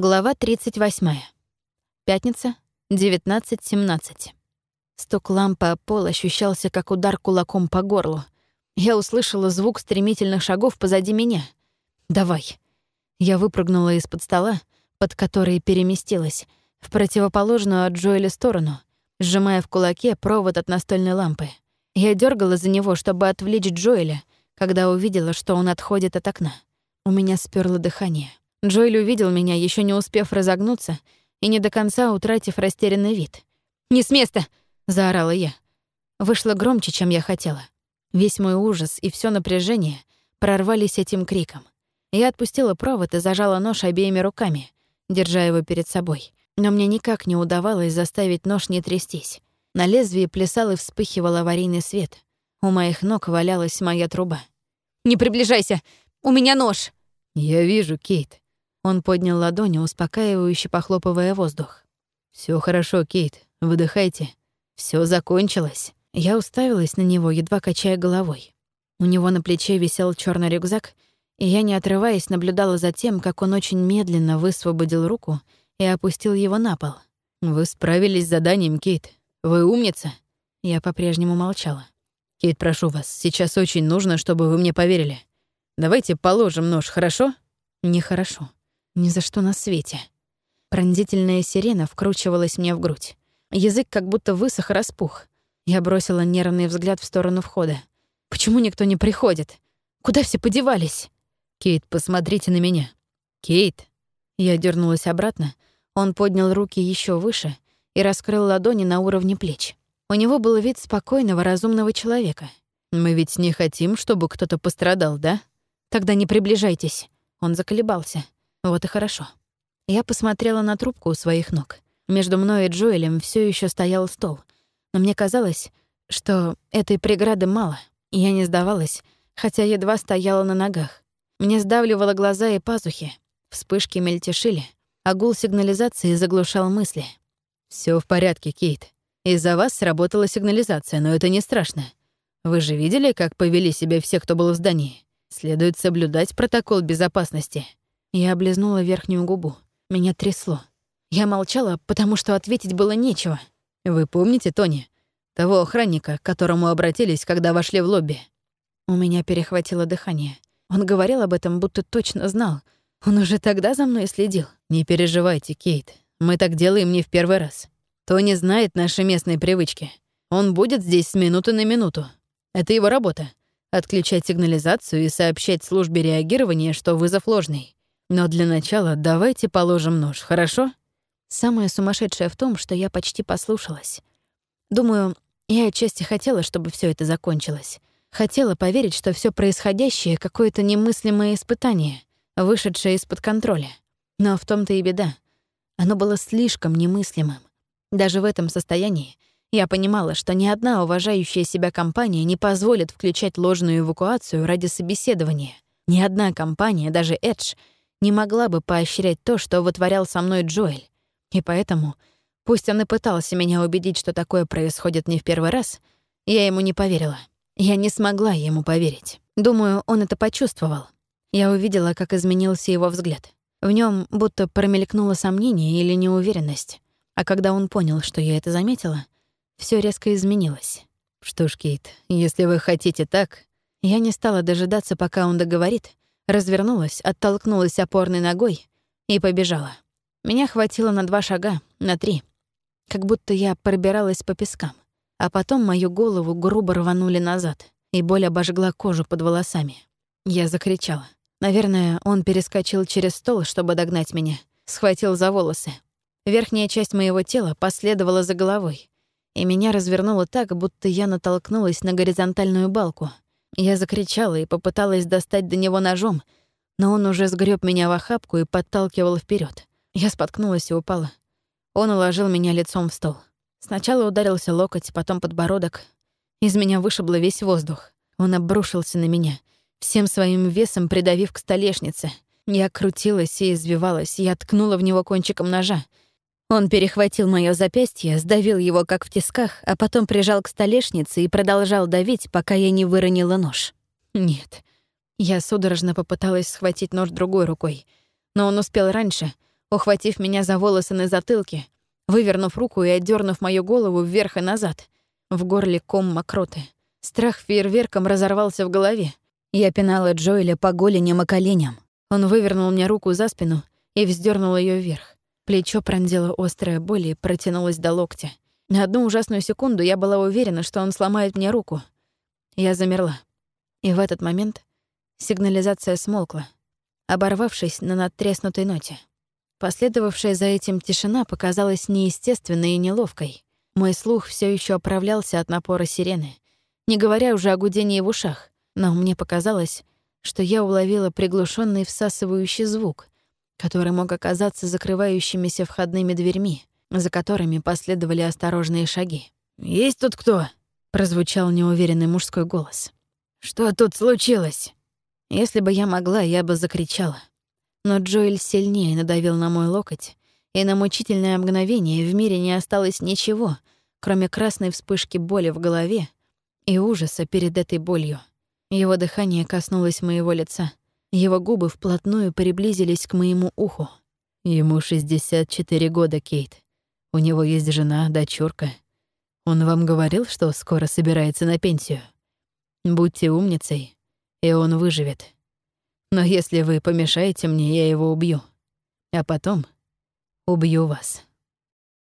Глава 38. Пятница, 19.17. Стук лампы о пол ощущался, как удар кулаком по горлу. Я услышала звук стремительных шагов позади меня. «Давай». Я выпрыгнула из-под стола, под который переместилась, в противоположную от Джоэля сторону, сжимая в кулаке провод от настольной лампы. Я дергала за него, чтобы отвлечь Джоэля, когда увидела, что он отходит от окна. У меня сперло дыхание. Джоэль увидел меня, еще не успев разогнуться и не до конца утратив растерянный вид. «Не с места!» — заорала я. Вышло громче, чем я хотела. Весь мой ужас и все напряжение прорвались этим криком. Я отпустила провод и зажала нож обеими руками, держа его перед собой. Но мне никак не удавалось заставить нож не трястись. На лезвии плясал и вспыхивал аварийный свет. У моих ног валялась моя труба. «Не приближайся! У меня нож!» «Я вижу, Кейт», он поднял ладони, успокаивающе похлопывая воздух. Все хорошо, Кейт, выдыхайте. Все закончилось». Я уставилась на него, едва качая головой. У него на плече висел черный рюкзак, и я, не отрываясь, наблюдала за тем, как он очень медленно высвободил руку и опустил его на пол. «Вы справились с заданием, Кейт. Вы умница?» Я по-прежнему молчала. «Кейт, прошу вас, сейчас очень нужно, чтобы вы мне поверили. Давайте положим нож, хорошо?» «Нехорошо. Ни за что на свете. Пронзительная сирена вкручивалась мне в грудь. Язык как будто высох и распух. Я бросила нервный взгляд в сторону входа. Почему никто не приходит? Куда все подевались? Кейт, посмотрите на меня. Кейт. Я дернулась обратно. Он поднял руки еще выше и раскрыл ладони на уровне плеч. У него был вид спокойного, разумного человека. Мы ведь не хотим, чтобы кто-то пострадал, да? Тогда не приближайтесь. Он заколебался. Вот и хорошо. Я посмотрела на трубку у своих ног. Между мной и Джоэлем все еще стоял стол. Но мне казалось, что этой преграды мало. И я не сдавалась, хотя едва стояла на ногах. Мне сдавливало глаза и пазухи. Вспышки мельтешили, а гул сигнализации заглушал мысли. Все в порядке, Кейт. Из-за вас сработала сигнализация, но это не страшно. Вы же видели, как повели себя все, кто был в здании? Следует соблюдать протокол безопасности. Я облизнула верхнюю губу. Меня трясло. Я молчала, потому что ответить было нечего. «Вы помните, Тони, того охранника, к которому обратились, когда вошли в лобби?» У меня перехватило дыхание. Он говорил об этом, будто точно знал. Он уже тогда за мной следил. «Не переживайте, Кейт. Мы так делаем не в первый раз. Тони знает наши местные привычки. Он будет здесь с минуты на минуту. Это его работа — отключать сигнализацию и сообщать службе реагирования, что вызов ложный. Но для начала давайте положим нож, хорошо? Самое сумасшедшее в том, что я почти послушалась. Думаю, я отчасти хотела, чтобы все это закончилось. Хотела поверить, что все происходящее — какое-то немыслимое испытание, вышедшее из-под контроля. Но в том-то и беда. Оно было слишком немыслимым. Даже в этом состоянии я понимала, что ни одна уважающая себя компания не позволит включать ложную эвакуацию ради собеседования. Ни одна компания, даже Edge — не могла бы поощрять то, что вытворял со мной Джоэль. И поэтому, пусть он и пытался меня убедить, что такое происходит не в первый раз, я ему не поверила. Я не смогла ему поверить. Думаю, он это почувствовал. Я увидела, как изменился его взгляд. В нем будто промелькнуло сомнение или неуверенность. А когда он понял, что я это заметила, все резко изменилось. «Что ж, Кейт, если вы хотите так...» Я не стала дожидаться, пока он договорит, развернулась, оттолкнулась опорной ногой и побежала. Меня хватило на два шага, на три. Как будто я пробиралась по пескам. А потом мою голову грубо рванули назад, и боль обожгла кожу под волосами. Я закричала. Наверное, он перескочил через стол, чтобы догнать меня, схватил за волосы. Верхняя часть моего тела последовала за головой, и меня развернуло так, будто я натолкнулась на горизонтальную балку — я закричала и попыталась достать до него ножом, но он уже сгреб меня в охапку и подталкивал вперед. Я споткнулась и упала. Он уложил меня лицом в стол. Сначала ударился локоть, потом подбородок. Из меня вышибло весь воздух. Он обрушился на меня, всем своим весом придавив к столешнице. Я крутилась и извивалась, я ткнула в него кончиком ножа, он перехватил моё запястье, сдавил его как в тисках, а потом прижал к столешнице и продолжал давить, пока я не выронила нож. Нет. Я судорожно попыталась схватить нож другой рукой, но он успел раньше. ухватив меня за волосы на затылке, вывернув руку и отдернув мою голову вверх и назад. В горле ком мокроты. Страх фейерверком разорвался в голове. Я пинала Джоэля по голеням и коленям. Он вывернул мне руку за спину и вздернул ее вверх. Плечо пронзило острая боль и протянулось до локтя. На одну ужасную секунду я была уверена, что он сломает мне руку. Я замерла. И в этот момент сигнализация смолкла, оборвавшись на надтреснутой ноте. Последовавшая за этим тишина показалась неестественной и неловкой. Мой слух все еще оправлялся от напора сирены, не говоря уже о гудении в ушах, но мне показалось, что я уловила приглушенный всасывающий звук, который мог оказаться закрывающимися входными дверьми, за которыми последовали осторожные шаги. «Есть тут кто?» — прозвучал неуверенный мужской голос. «Что тут случилось?» Если бы я могла, я бы закричала. Но Джоэль сильнее надавил на мой локоть, и на мучительное мгновение в мире не осталось ничего, кроме красной вспышки боли в голове и ужаса перед этой болью. Его дыхание коснулось моего лица. Его губы вплотную приблизились к моему уху. Ему 64 года, Кейт. У него есть жена, дочурка. Он вам говорил, что скоро собирается на пенсию? Будьте умницей, и он выживет. Но если вы помешаете мне, я его убью. А потом убью вас.